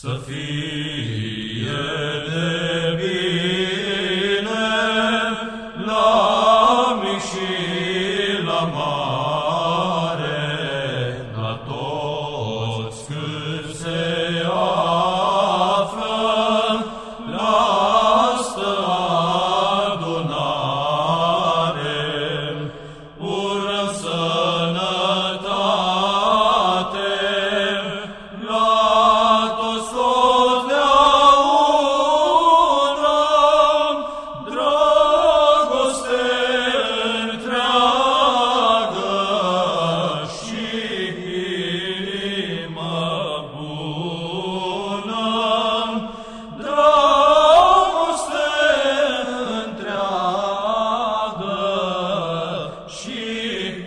Să fie la mic și.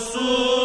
Jesus.